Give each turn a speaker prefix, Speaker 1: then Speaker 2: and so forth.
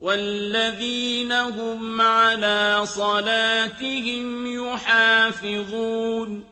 Speaker 1: وَالَّذِينَ هُمْ عَلَىٰ صَلَاتِهِمْ يُحَافِظُونَ